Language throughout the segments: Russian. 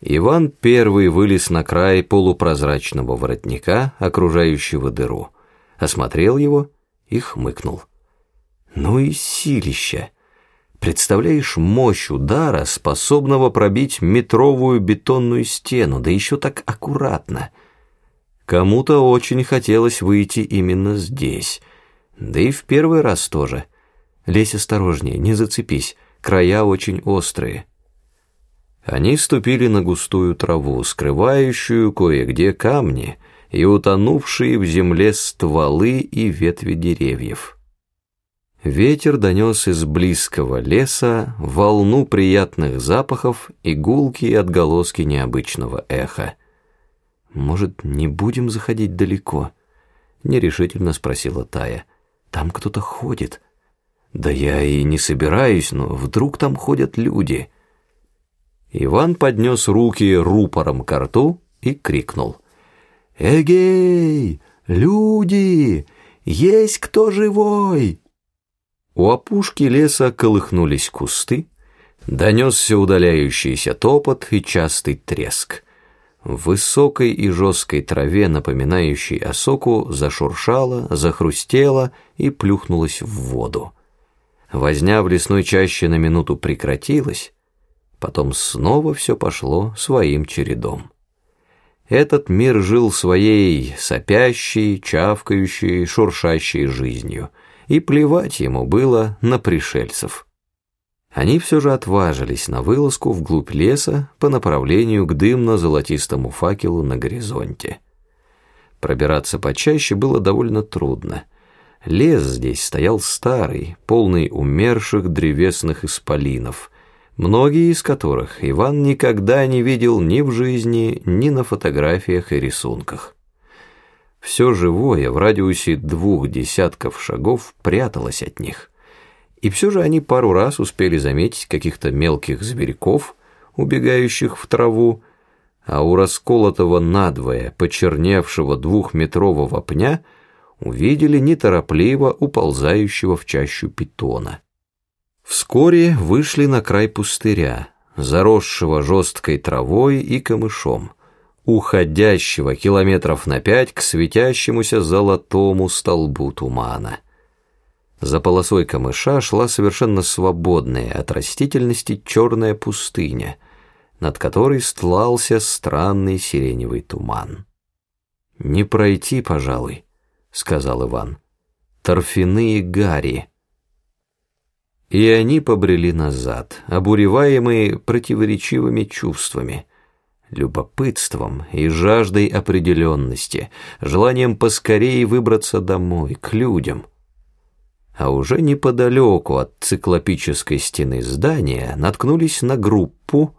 Иван первый вылез на край полупрозрачного воротника, окружающего дыру, осмотрел его и хмыкнул. Ну и силища! Представляешь мощь удара, способного пробить метровую бетонную стену, да еще так аккуратно. Кому-то очень хотелось выйти именно здесь, да и в первый раз тоже. Лезь осторожнее, не зацепись, края очень острые. Они ступили на густую траву, скрывающую кое-где камни и утонувшие в земле стволы и ветви деревьев. Ветер донес из близкого леса волну приятных запахов и гулкие отголоски необычного эха. «Может, не будем заходить далеко?» — нерешительно спросила Тая. «Там кто-то ходит». «Да я и не собираюсь, но вдруг там ходят люди». Иван поднес руки рупором к рту и крикнул. «Эгей! Люди! Есть кто живой?» У опушки леса колыхнулись кусты, донесся удаляющийся топот и частый треск. В высокой и жесткой траве, напоминающей осоку, зашуршала, захрустела и плюхнулась в воду. Возня в лесной чаще на минуту прекратилась, Потом снова все пошло своим чередом. Этот мир жил своей сопящей, чавкающей, шуршащей жизнью, и плевать ему было на пришельцев. Они все же отважились на вылазку вглубь леса по направлению к дымно-золотистому факелу на горизонте. Пробираться почаще было довольно трудно. Лес здесь стоял старый, полный умерших древесных исполинов — многие из которых Иван никогда не видел ни в жизни, ни на фотографиях и рисунках. Все живое в радиусе двух десятков шагов пряталось от них. И все же они пару раз успели заметить каких-то мелких зверьков, убегающих в траву, а у расколотого надвое, почерневшего двухметрового пня увидели неторопливо уползающего в чащу питона. Вскоре вышли на край пустыря, заросшего жесткой травой и камышом, уходящего километров на пять к светящемуся золотому столбу тумана. За полосой камыша шла совершенно свободная от растительности черная пустыня, над которой стлался странный сиреневый туман. «Не пройти, пожалуй», — сказал Иван. «Торфяные гари». И они побрели назад, обуреваемые противоречивыми чувствами, любопытством и жаждой определенности, желанием поскорее выбраться домой, к людям. А уже неподалеку от циклопической стены здания наткнулись на группу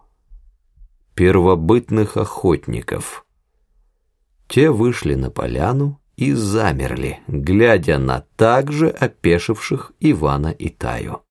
первобытных охотников. Те вышли на поляну и замерли, глядя на также опешивших Ивана и Таю.